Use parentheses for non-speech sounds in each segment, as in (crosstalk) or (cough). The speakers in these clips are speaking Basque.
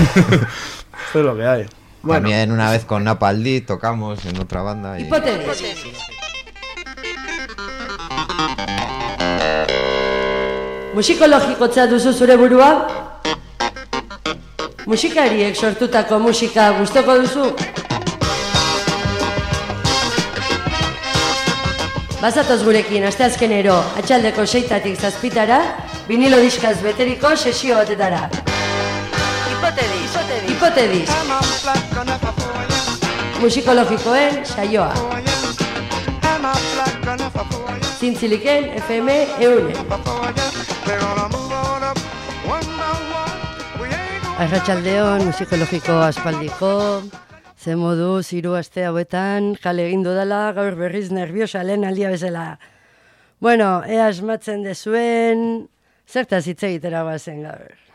Esto es lo que hay. Bueno. También una vez con Napaldi tocamos en otra banda. Y... Hipótesis. Musikologikotza duzu zure burua? Musikariek sortutako musika gustoko duzu? Bazatoz gurekin asteazkenero atxaldeko seitatik zazpitara, vinilo diskaz beteriko sesio batetara. Hipotedis. Hipotedis. Musikologikoen saioa. Zintziliken FM eure. Arratxaldeon, musikologiko aspaldiko, ze modu ziru aste hauetan, jale egin dudala, gaur berriz nerviosa lehen aldia bezala. Bueno, ea esmatzen dezuen, zertaz hitz egitera bazen gaur.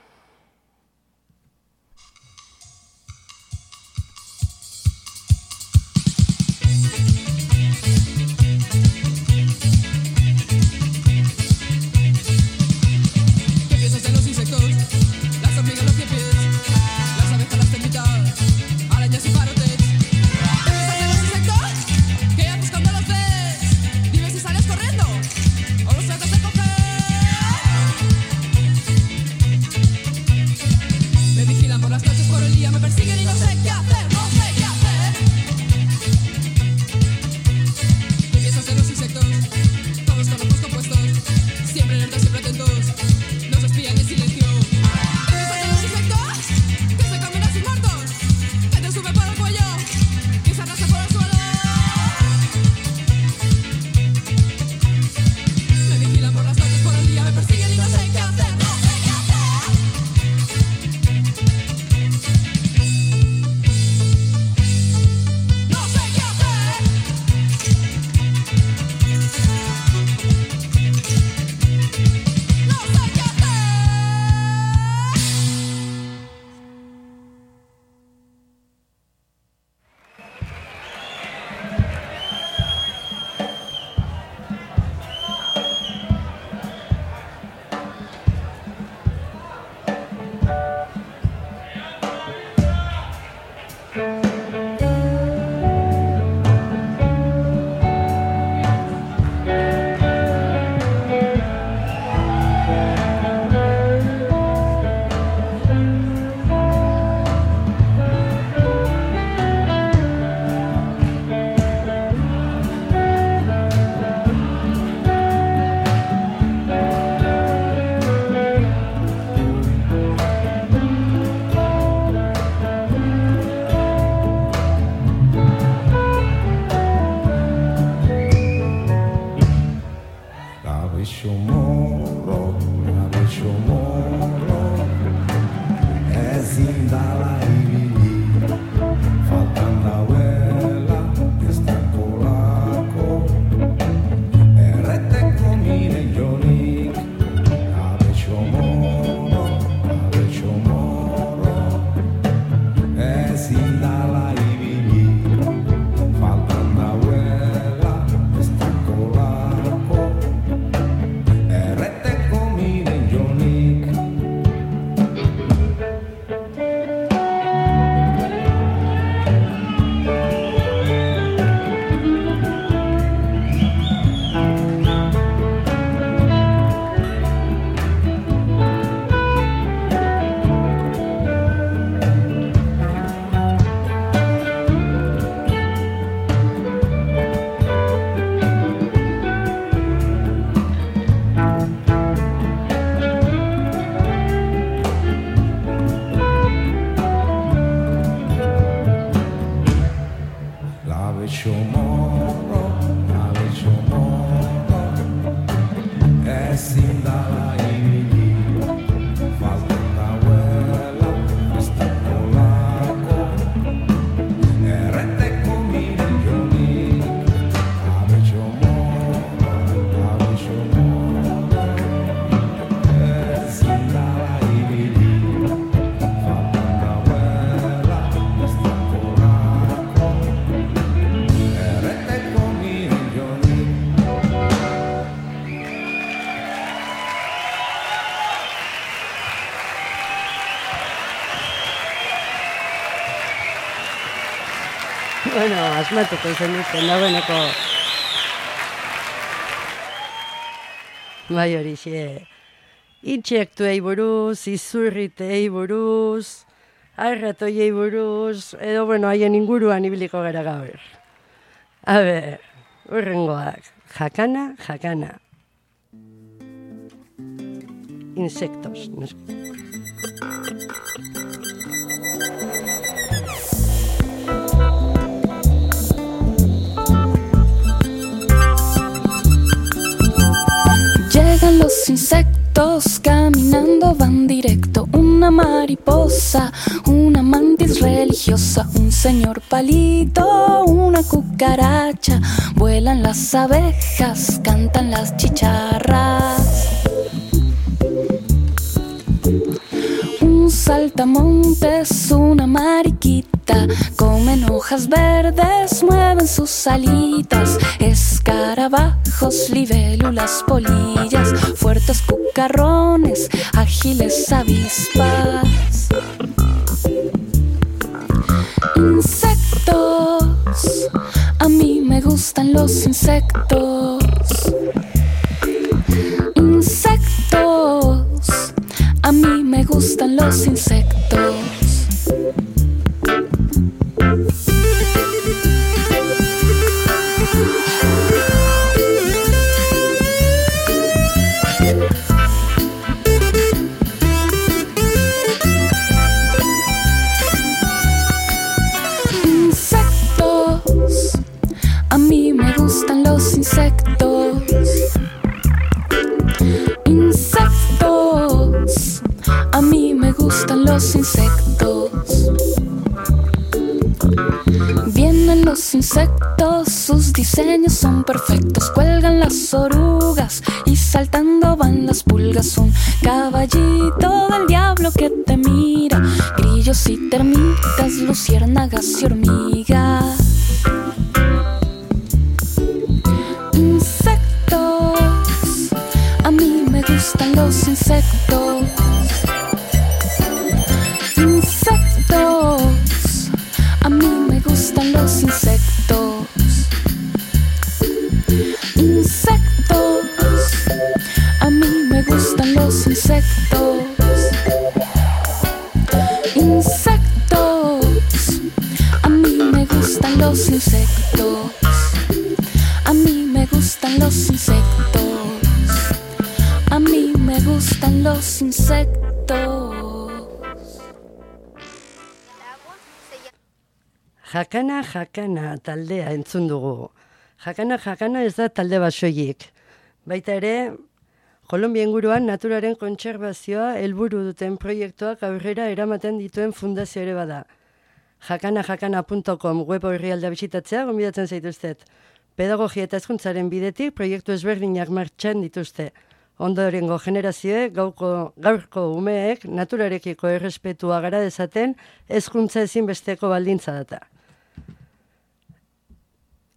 Asmatuko zen duten, dagoeneko. Bai hori xe. Intsektuei buruz, izurritei buruz, arratoiei buruz, edo bueno, haien inguruan ibiliko gara gaur. A ber, urrengoak, jakana, jakana. Insectos, noski. Los insectos caminando, van directo. Una mariposa, una mantis religiosa, un señor palito, una cucaracha. Vuelan las abejas, cantan las chicharras. Saltamontes, una mariquita, comen hojas verdes, mueven sus alitas, escarabajos, libélulas, polillas, fuertes cucarrones, ágiles avispas. Insectos, a mí me gustan los insectos. Insectos, a mí me gustan los insectos. Los insectos. Vienen los insectos, sus diseños son perfectos. Cuelgan las orugas y saltando van las pulgas. Un caballito del diablo que te mira. Grillos y termitas, luciérnagas y hormigas. Jakana, jakana taldea entzun dugu. Jakana, jakana ez da talde bat soilik. Baita ere, Kolombia inguruan naturaren kontserbazioa helburu duten proiektuak aurrera eramaten dituen fundazio ere bada. jakanajakana.com web horrialda bisitatzea gonbidatzen zaituztet. Pedagogia eta hezkuntzaren bidetik proiektu ezberdinak martxan dituzte. Ondorengo generazioek gauko, gaurko umeek naturarekiko errespetua gara dezaten hezkuntza ezinbesteko baldintza data.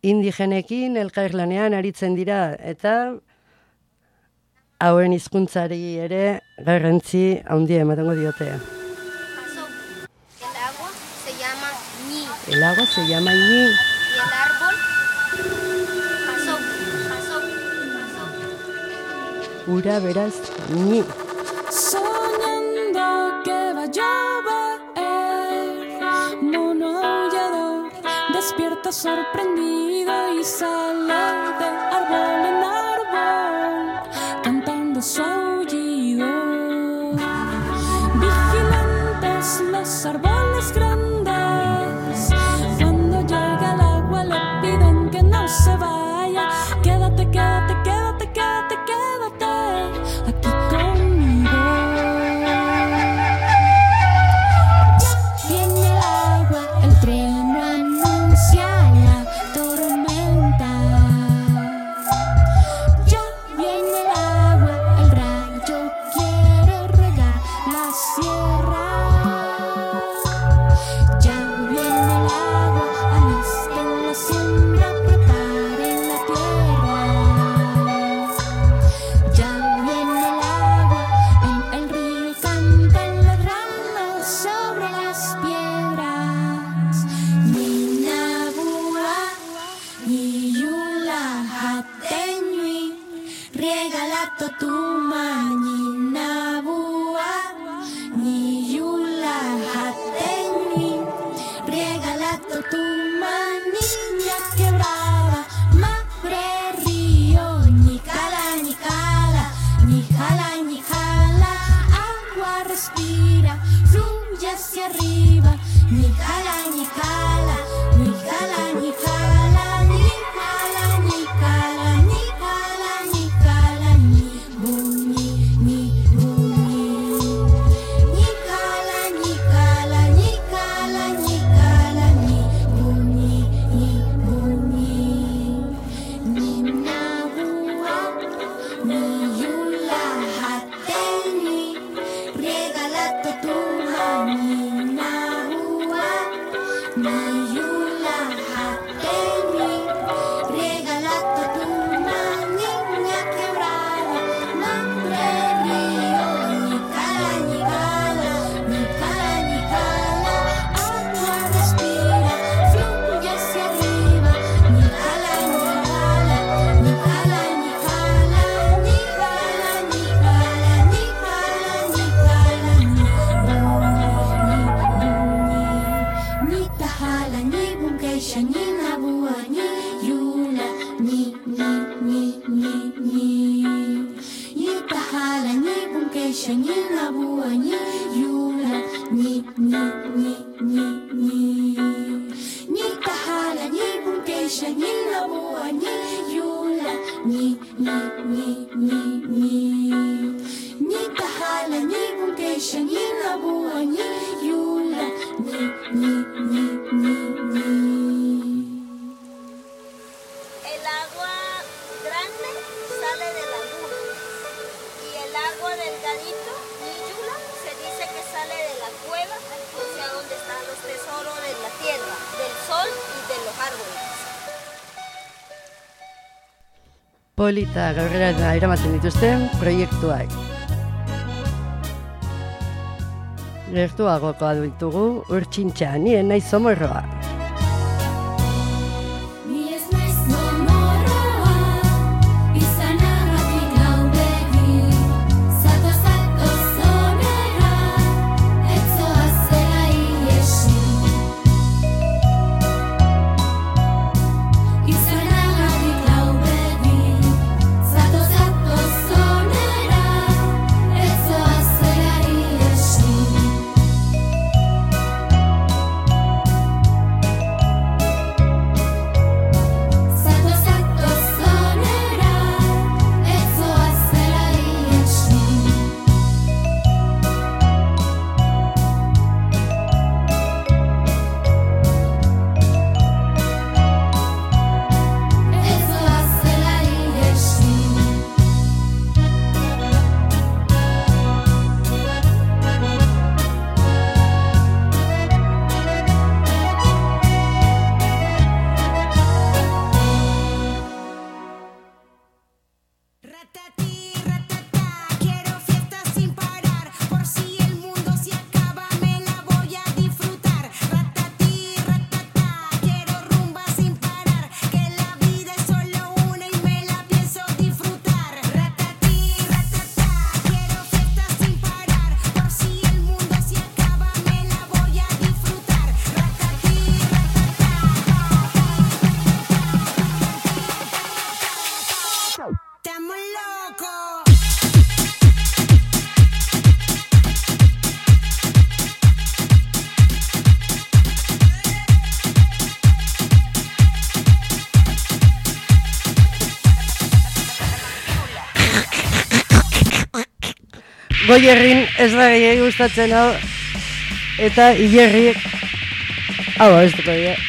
Indigenekin elkarlanean aritzen dira eta hauen hizkuntzari ere garrantzi handia ematengo diote. Pasó. El agua se llama Ni El agua se llama Ñi. y el árbol pasó, pasó, pasó. Ura beraz Ñi. Soñando que va a llover, mono despierta sorprendido y sale de árbol en árbol, cantando su aullido. Vigilantes los árboles polita gaurrera eta eramaten dituzten proiektuak. Gertuagoko adultugu urtsintxa, nien naiz zomorroa. Goierrin ez da gehiagustatzen hau, eta Igerriek, hau, ez dut.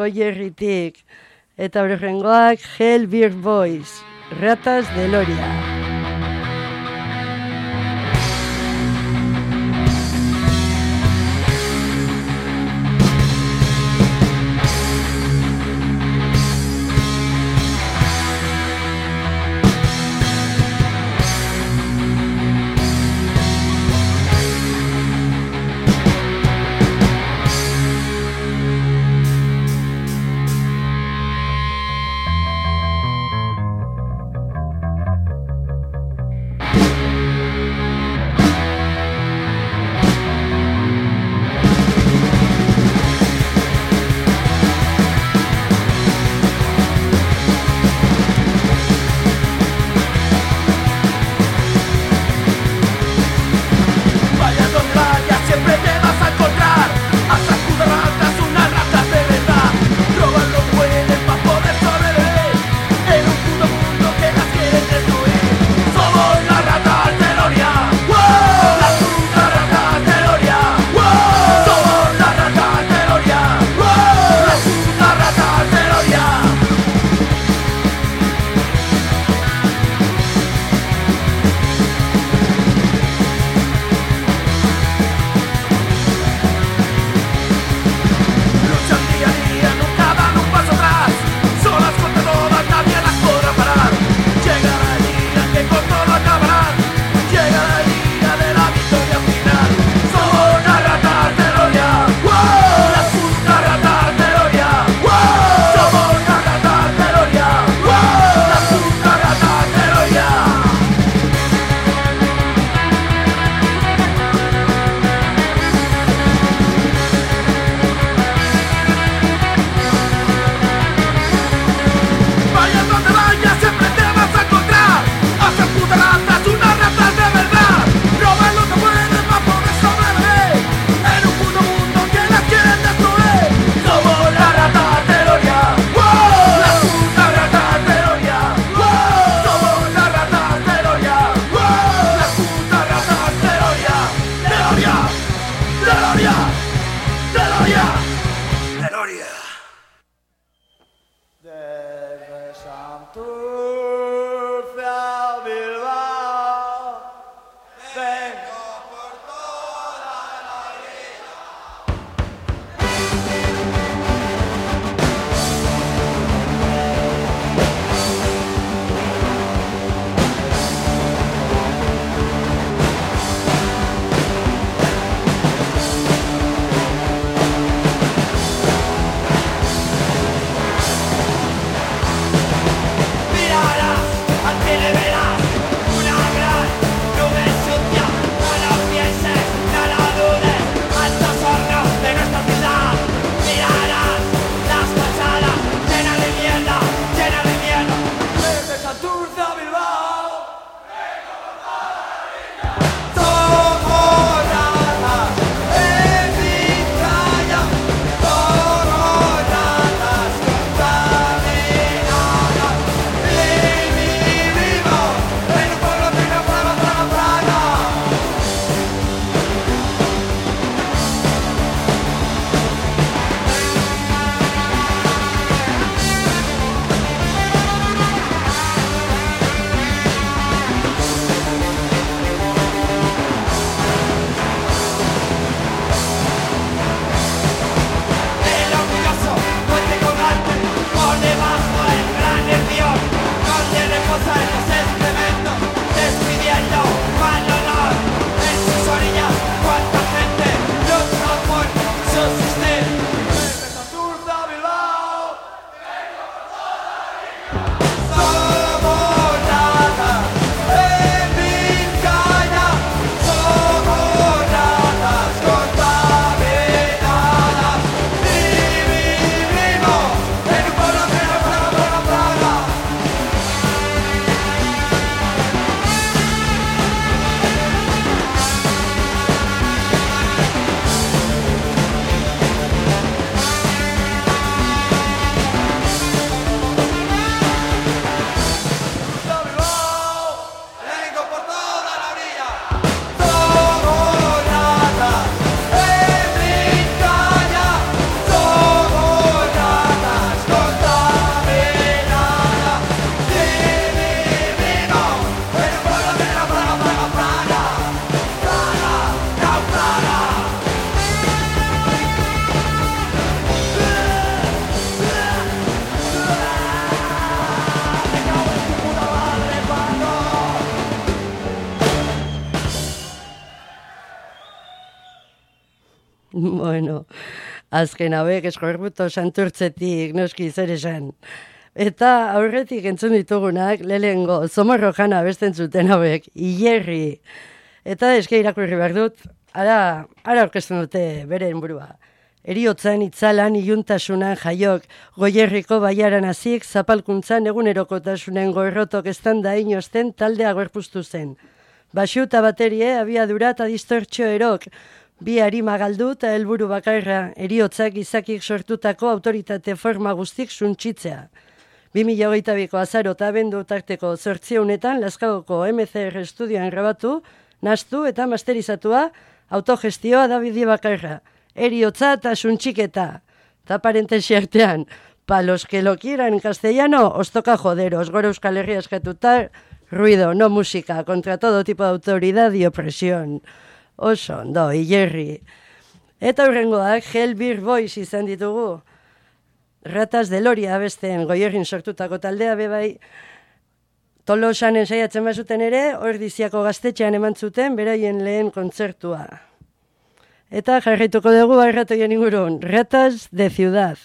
Goierritik, eta horrengoak Hell Beer Boys, Ratas de Loria. Azken hauek eskorbuto santurtzetik noski zer esan. Eta aurretik entzun ditugunak, lehengo, zomorro jana besten zuten hauek, hilerri. Eta eske irakurri behar dut, ara, ara orkesten dute beren burua. Eriotzan itzalan iuntasunan jaiok, goierriko baiaran hazik, zapalkuntzan egunerokotasunen goerrotok estanda inosten taldea gorpuztu zen. Basu eta baterie, abiadura eta distortxo erok, bi harima galdu eta helburu bakarra, eriotzak izakik sortutako autoritate forma guztik suntxitzea. 2008ko azaro eta abendu tarteko zortzionetan Laskagoko MCR estudioan grabatu, nastu eta masterizatua autogestioa da bide bakarra. Eriotza eta suntxiketa. Eta parentesi artean, palos que lo quieran castellano, os toca joderos, gora Euskal Herria eskatuta, ruido, no música, contra todo tipo de autoridad y opresión. Oso, ondo, hilerri. Eta horrengoak, Hellbeer Boys izan ditugu. Ratas de Loria abesten goierrin sortutako taldea bebai Tolosan ensaiatzen bazuten ere, ordiziako gaztetxean eman zuten beraien lehen kontzertua. Eta jarraituko dugu arratoien ingurun, Ratas de Ciudad.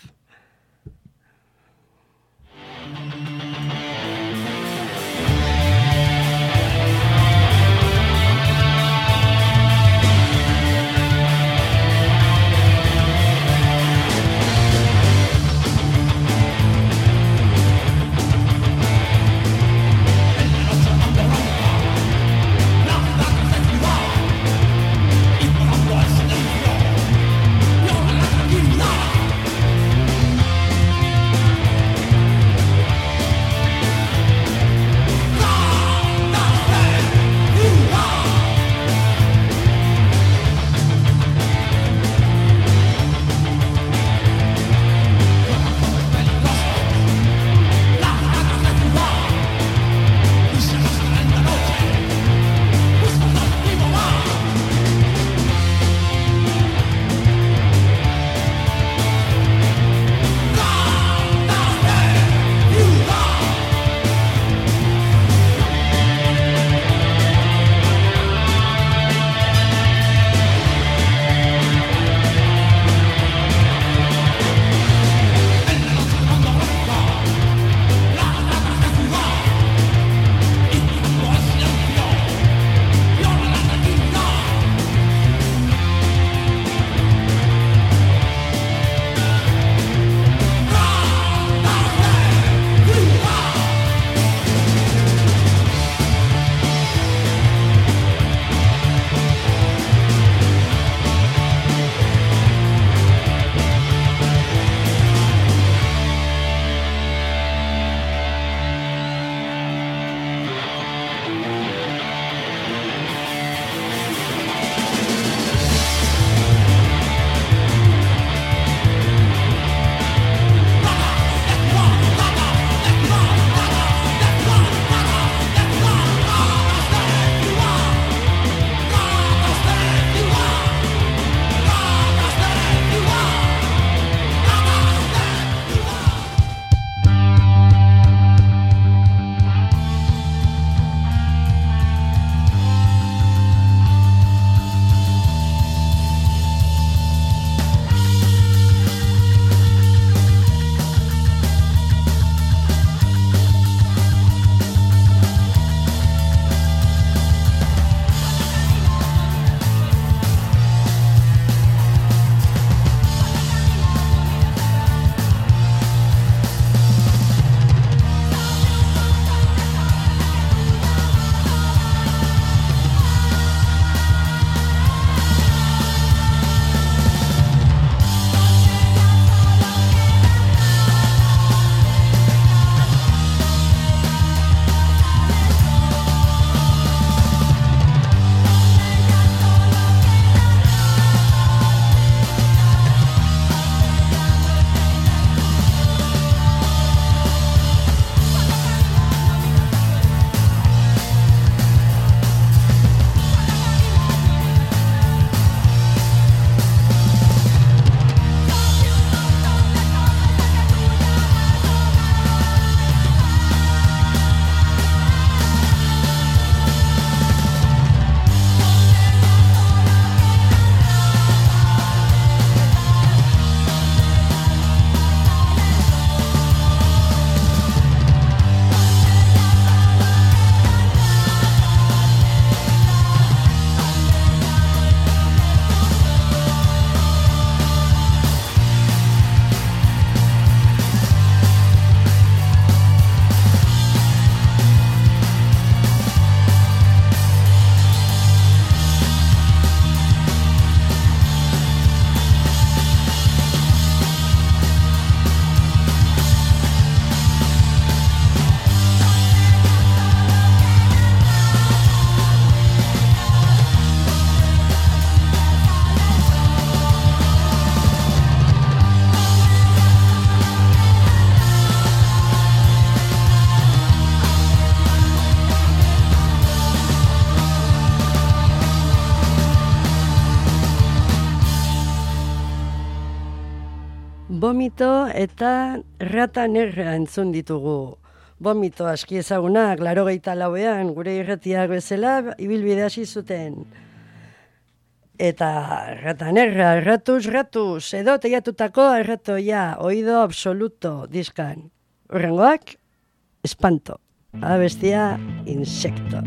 Vomito eta Rata Negra entzun ditugu. Vomito aski ezagunak, laro gehieta lauean, gure irratiak bezala, ibilbide hasi zuten. Eta Rata Negra, erratuz, ratuz, edo teiatutako erratoia, oido absoluto diskan. Horrengoak, espanto, abestia, insecto.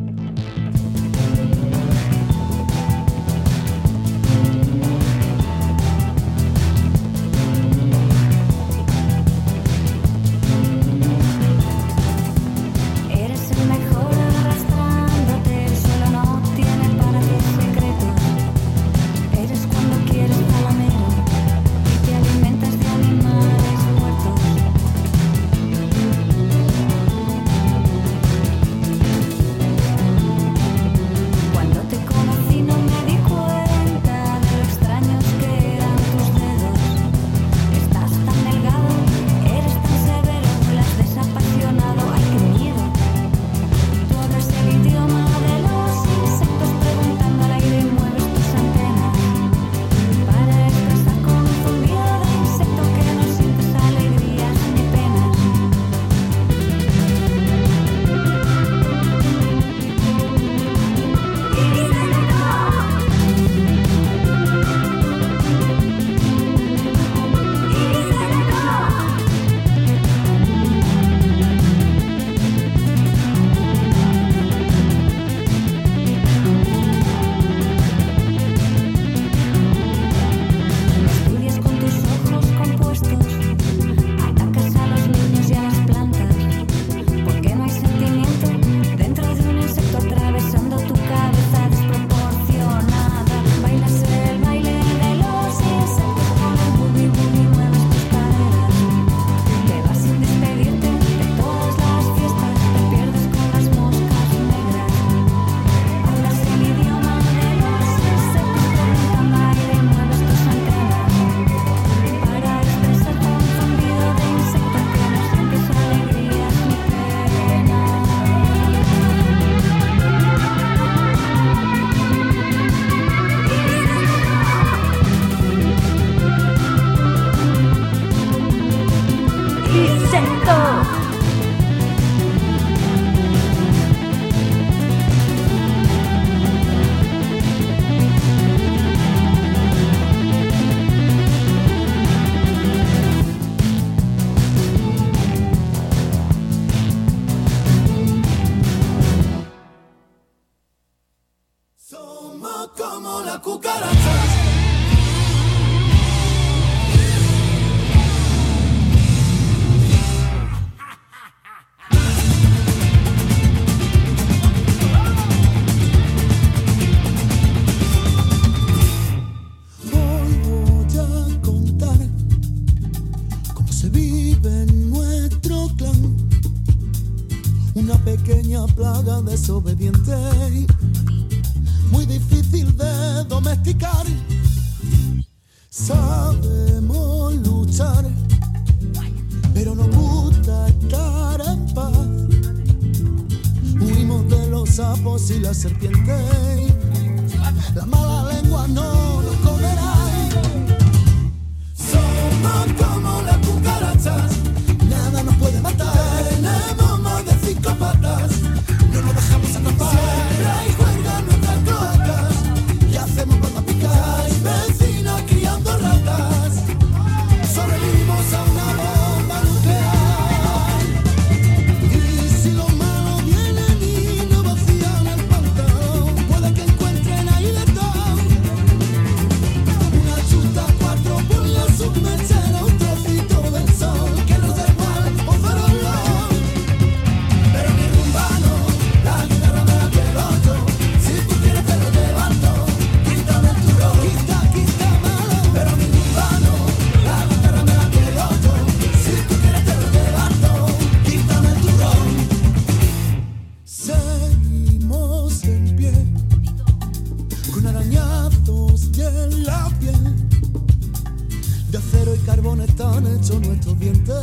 están hechos nuestros dientes.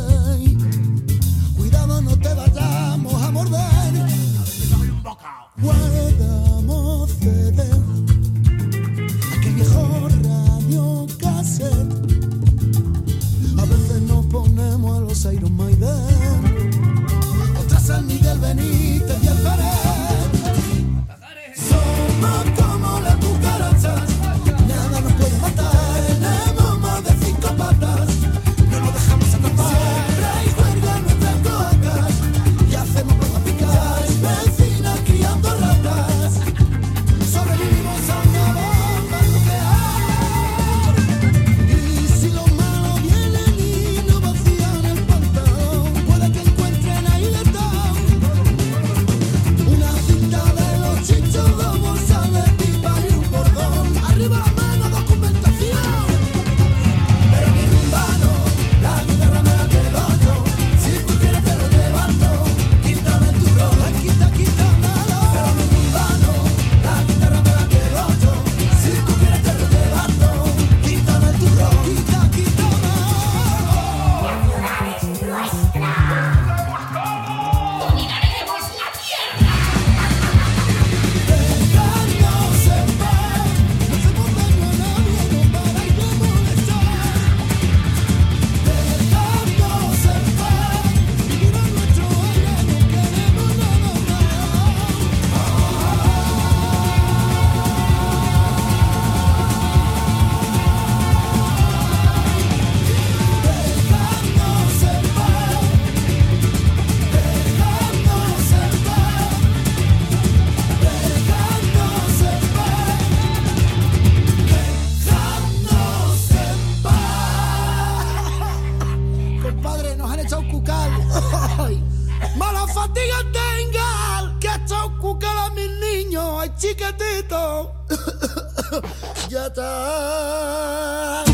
Cuidado, no te vayamos a morder. Guardamos CD, aquel viejo radio cassette. A veces nos ponemos a los Iron Maiden, otras al Miguel Benítez. gatito (coughs) ya está.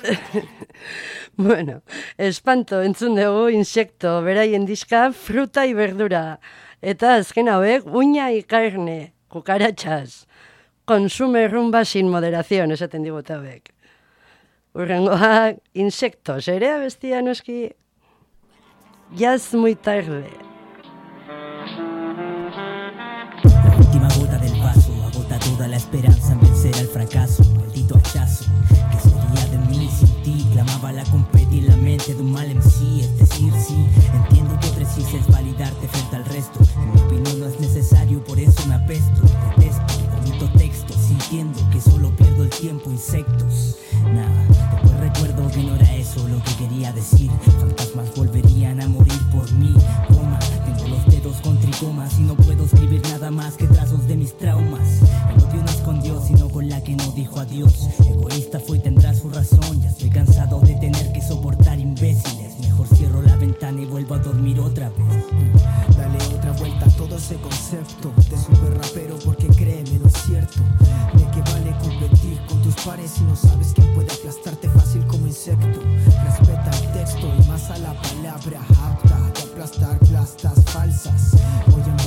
(laughs) bueno, espanto entzun dugu insekto, beraien diska fruta y verdura. Eta azken hauek uña y carne, kukarachas. Consume rumba sin moderación, esaten digut hauek. Urrengoa, insectos, ere abestia noski. Jaz muy tarde. Toda la esperanza en vencer al fracaso, maldito hachazo. Que sería de mí sin ti? Clamaba la competir la mente de un mal en sí, es decir, sí. Entiendo que otras es validarte frente al resto. En mi opinión no es necesario, por eso me apesto. Detesto, bonito texto, sintiendo que solo pierdo el tiempo, insectos. Nada, después recuerdo que no era eso lo que quería decir. Fantasmas volverían a morir por mí. Coma, tengo los dedos con tricomas y no puedo escribir nada más que trazos de mis traumas sino con la que no dijo adiós. Egoísta fue y tendrá su razón, ya estoy cansado de tener que soportar imbéciles. Mejor cierro la ventana y vuelvo a dormir otra vez. Dale otra vuelta a todo ese concepto de super rapero porque créeme, no es cierto. De que vale competir con tus pares si no sabes quién puede aplastarte fácil como insecto. Respeta el texto y más a la palabra apta de aplastar plastas falsas. Voy a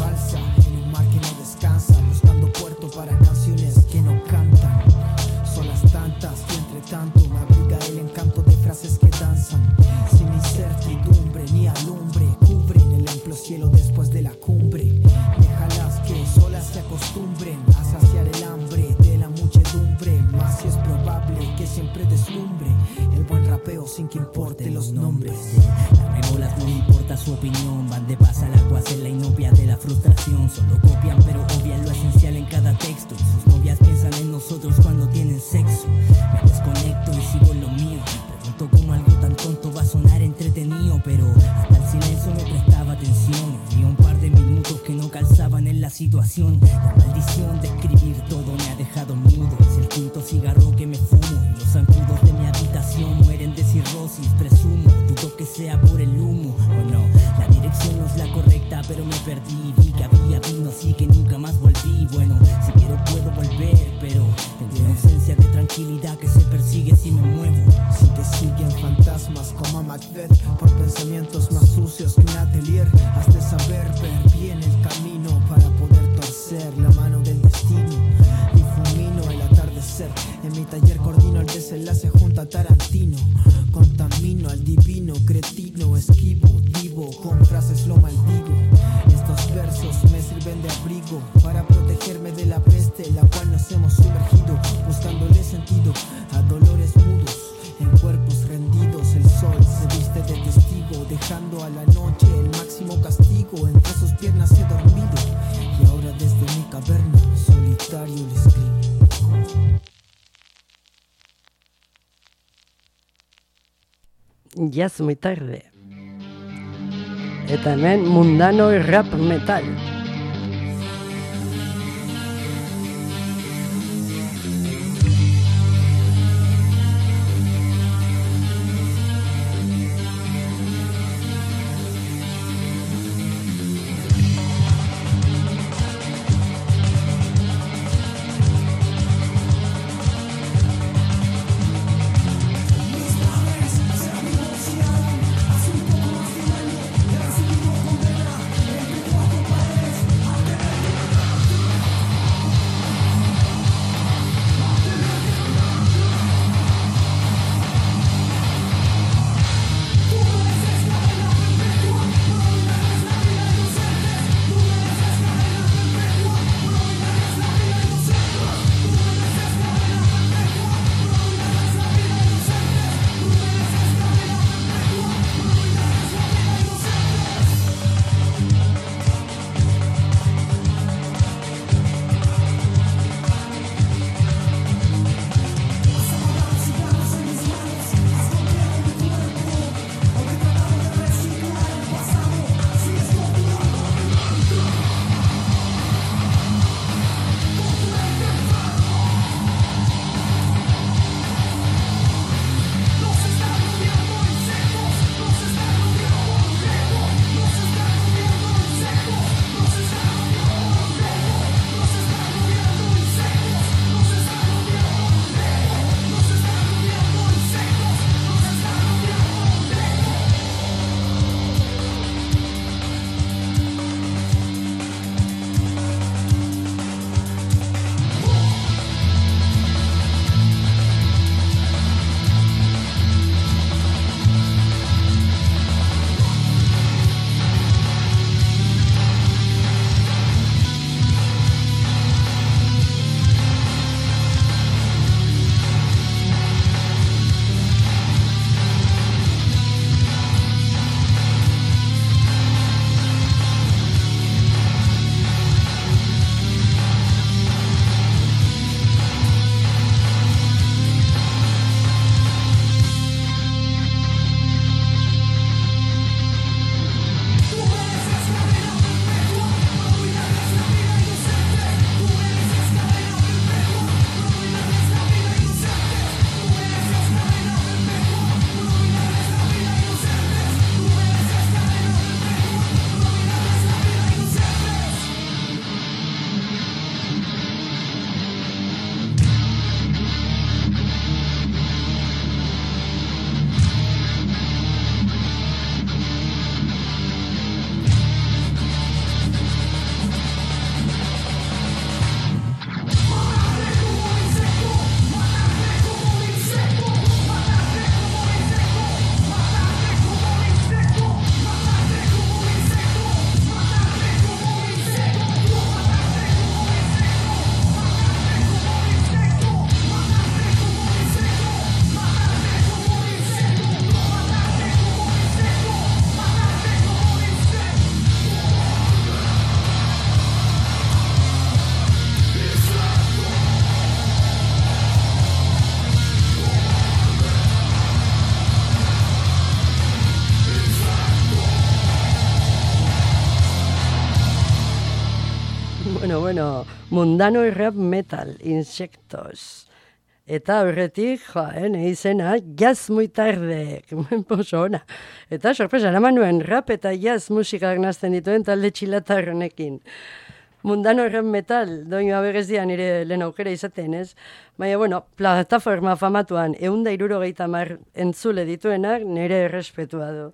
jaz muy tarde. Eta hemen mundano rap metal. Mundano rap metal, insectos. Eta horretik, joa, nahi izena, jazz muy tarde, (laughs) oso ona. Eta sorpresa, eraman nuen rap eta jazz musikak nazten dituen talde txilatar honekin. Mundano rap metal, doinu abegez dian nire lehen aukera izaten, ez? Baina, bueno, plataforma famatuan, eunda irurogeita mar entzule dituenak nire errespetua du.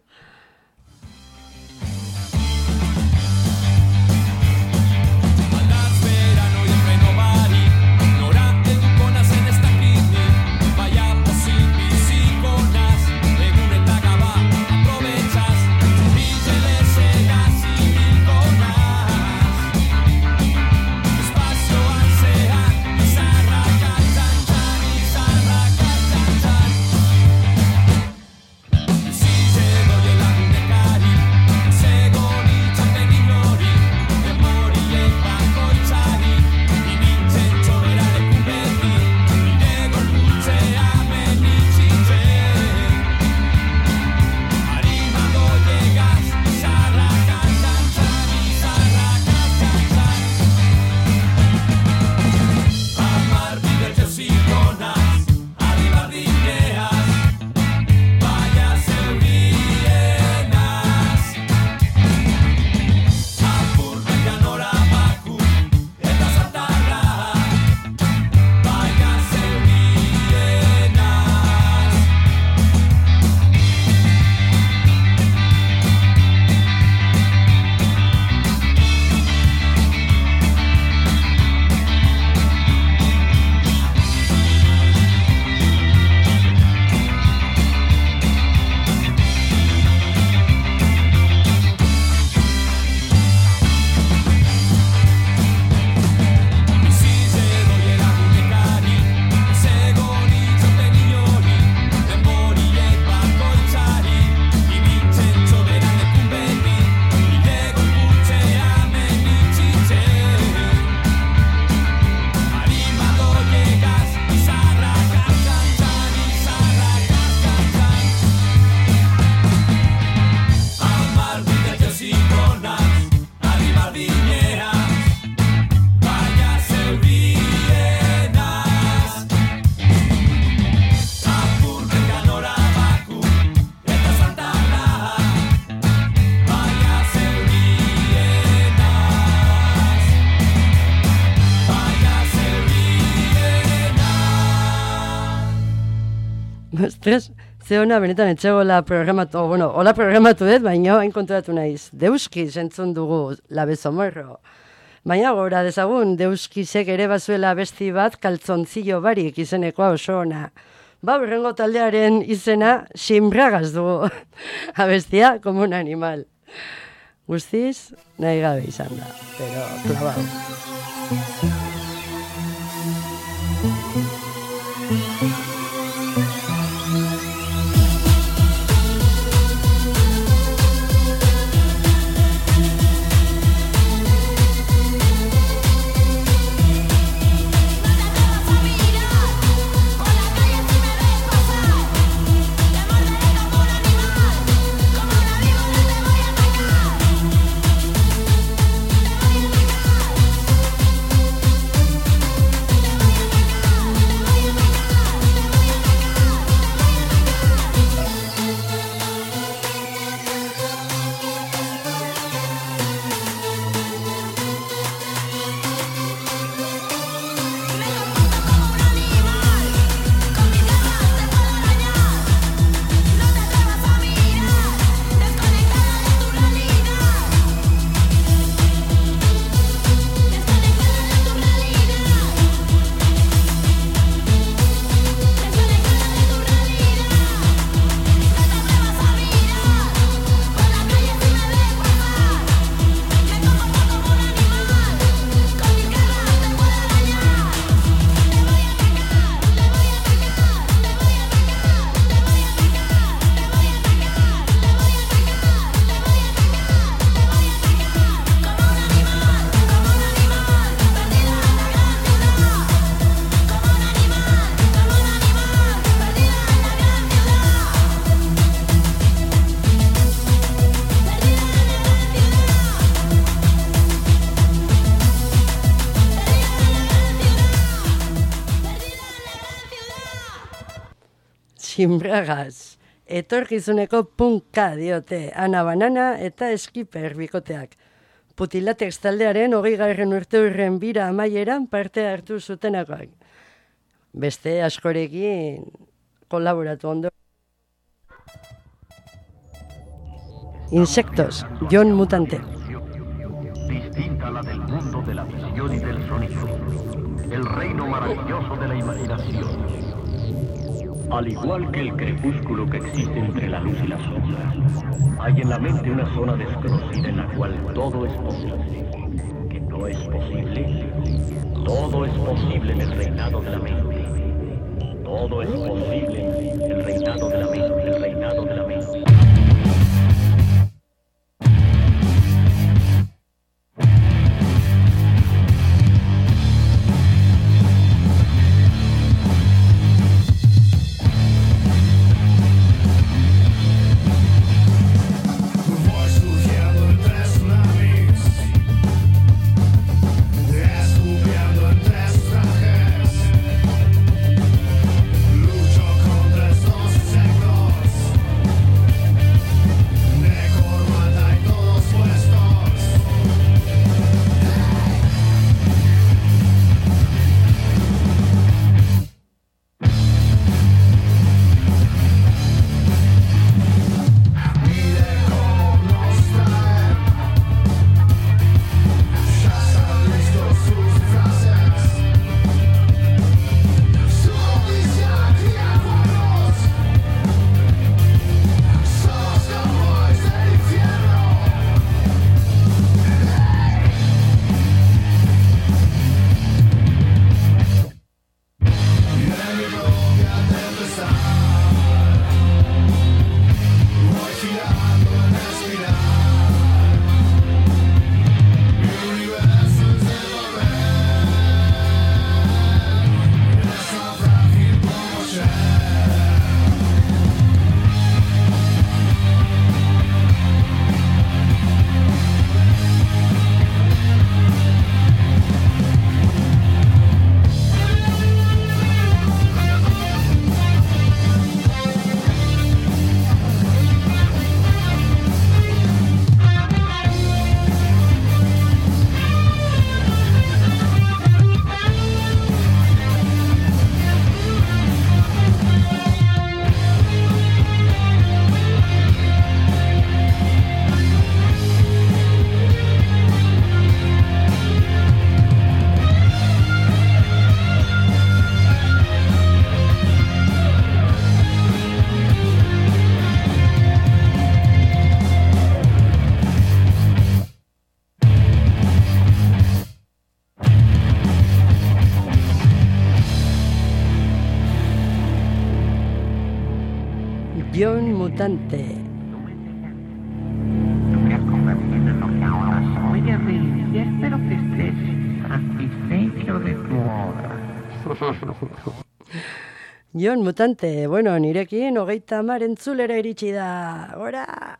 Ostres, ze ona benetan etxegola programatu, o, bueno, hola programatu dut, baina hain konturatu naiz. Deuski zentzun dugu labezomorro. Baina gora dezagun, deuskisek ere bazuela besti bat kaltzontzillo barik izenekoa oso ona. Ba, berrengo taldearen izena simbragaz dugu. (laughs) Abestia, como un animal. Guztiz, nahi gabe izan da, pero clavau. Simbragaz. Etorkizuneko punka diote, Ana Banana eta Eskiper bikoteak. Putilatex taldearen hogei garren urte hurren bira amaieran parte hartu zutenakoak. Beste askorekin kolaboratu ondo. Insectos, John Mutante. distinta la del mundo de la visión y del sonido, el reino maravilloso de la imaginación. Al igual que el crepúsculo que existe entre la luz y la sombra, hay en la mente una zona desconocida en la cual todo es posible. ¿Que no es posible? Todo es posible en el reinado de la mente. Todo es posible en el reinado de la mente, el reinado de la mente. John Mutante. Soy Abril y espero que estés satisfecho de tu obra. (laughs) Jon Mutante, bueno, nirekin hogeita hamar entzulera iritsi da, gora!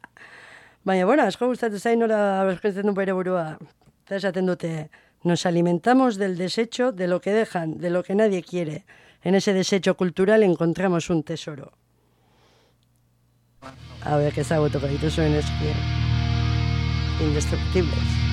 Baina, bueno, asko gustatu zain nola aurkezten du bere burua. Eta esaten dute, nos alimentamos del desecho de lo que dejan, de lo que nadie quiere. En ese desecho cultural encontramos un tesoro ahora que está autoconstituciones indestructibles.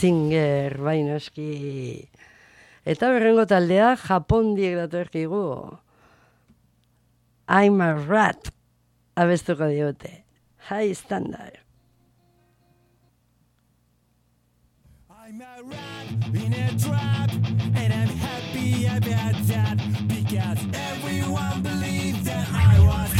Ratzinger, bai noski. Eta berrengo taldea Japondiek datorkigu. I'm a rat. Abestuko diote. High standard. in a trap, and I'm happy about that because everyone believed that I was.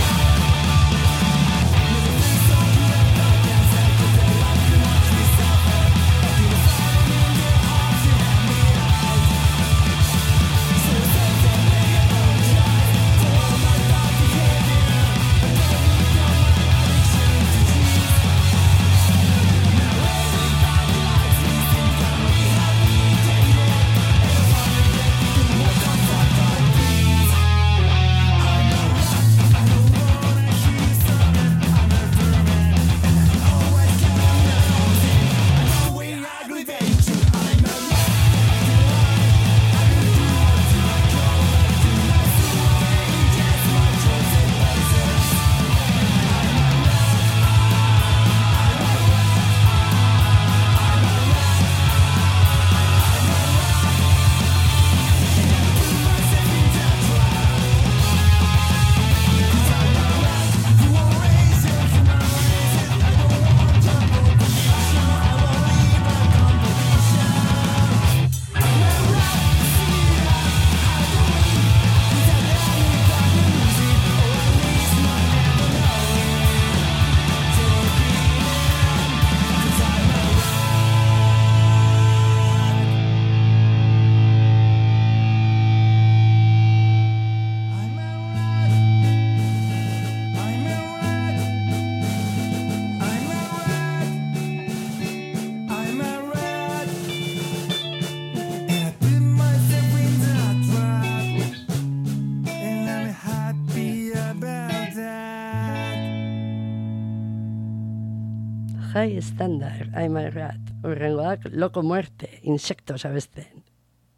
High Standard, I'm a rat. Urrengoak, Loco Muerte, Insectos abesten.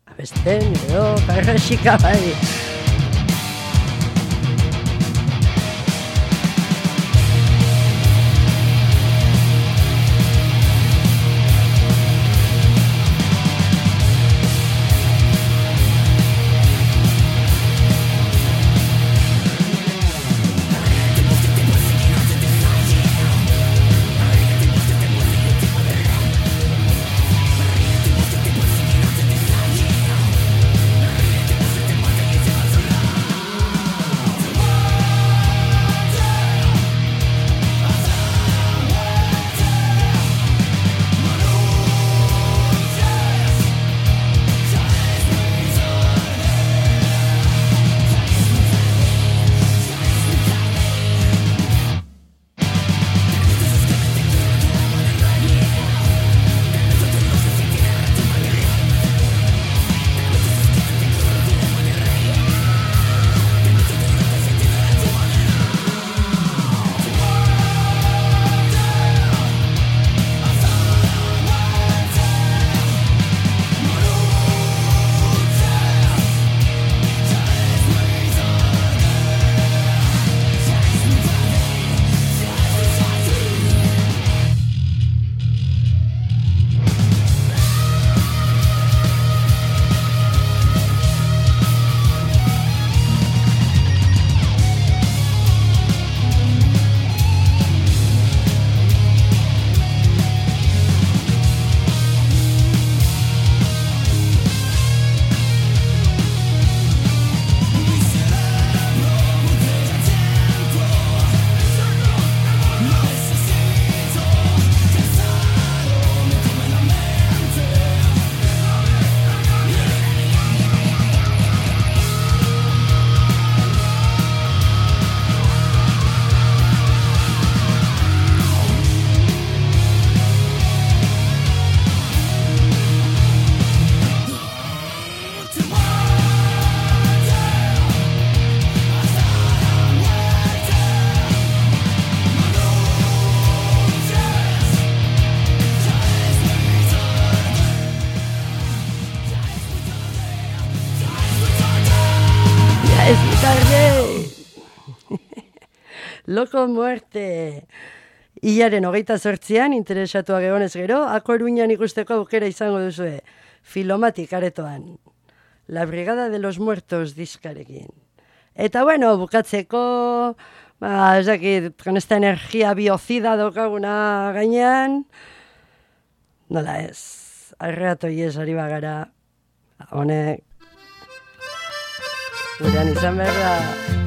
Abesten, edo, parrasika bai. Loco muerte. Iaren hogeita zortzian, interesatuak egonez gero, akoruñan ikusteko aukera izango duzue. Filomatik aretoan. La Brigada de los Muertos diskarekin. Eta bueno, bukatzeko, ba, ez dakit, con esta energia biocida daukaguna gainean, nola ez, arreatu ies ari bagara, honek, gurean izan behar da,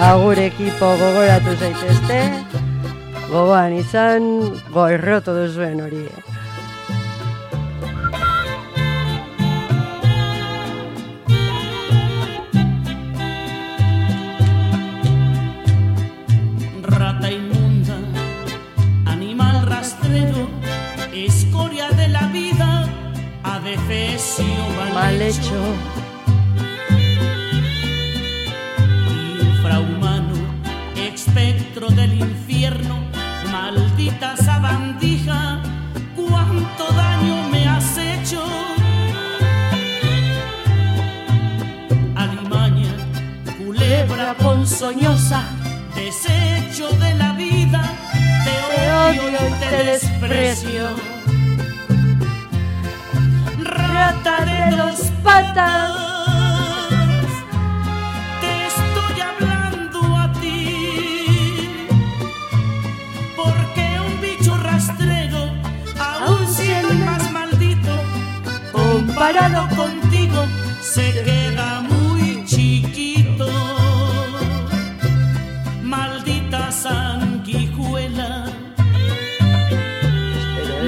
agur ekipo gogoratu zaitezte, gogoan izan, goerroto duzuen hori. Rata inmunda, animal rastrero, escoria de la vida, adefesio Mal hecho. Del infierno, maldita sabandija, cuánto daño me has hecho. Alimaña, culebra ponzoñosa, desecho de la vida, te odio y te desprecio. Rata de dos patas, comparado contigo, se queda muy chiquito. Maldita sanguijuela,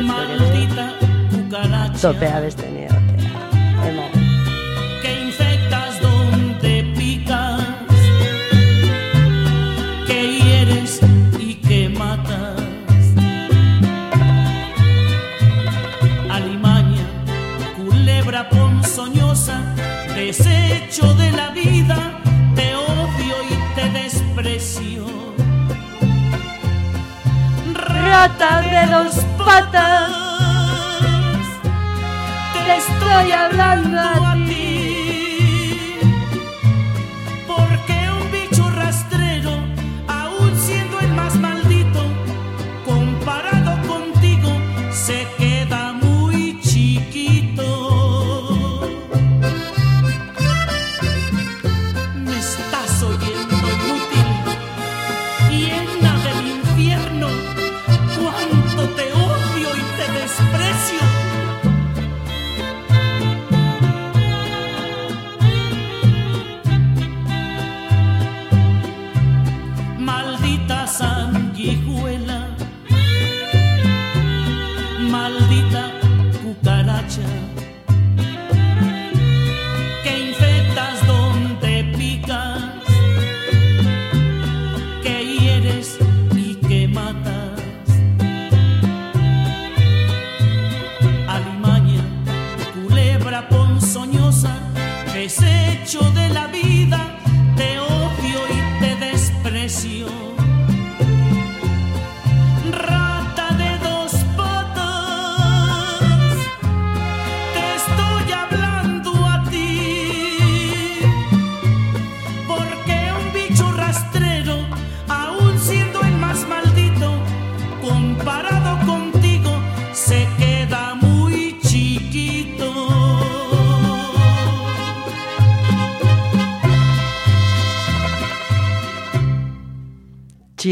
maldita cucaracha. Patas. Te estoy hablando a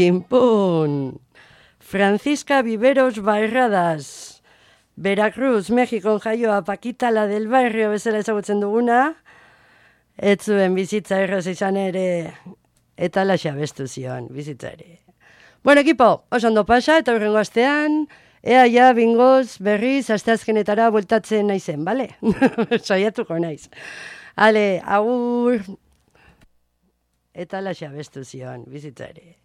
Chimpún. Francisca Viveros Bairradas. Veracruz, Mexikon jaioa Pakita la del barrio bezala ezagutzen duguna. Ez zuen bizitza erraz izan ere eta laxa bestu zion bizitza ere. Bueno, ekipo, oso ondo pasa eta horrengo astean, ea ja bingoz berriz asteazkenetara bueltatzen naizen, bale? (laughs) Saiatuko naiz. Ale, agur eta laxa bestu zion bizitza ere.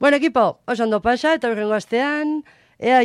Bueno, ekipo, oso ondo pasa eta horrengo astean, ea ja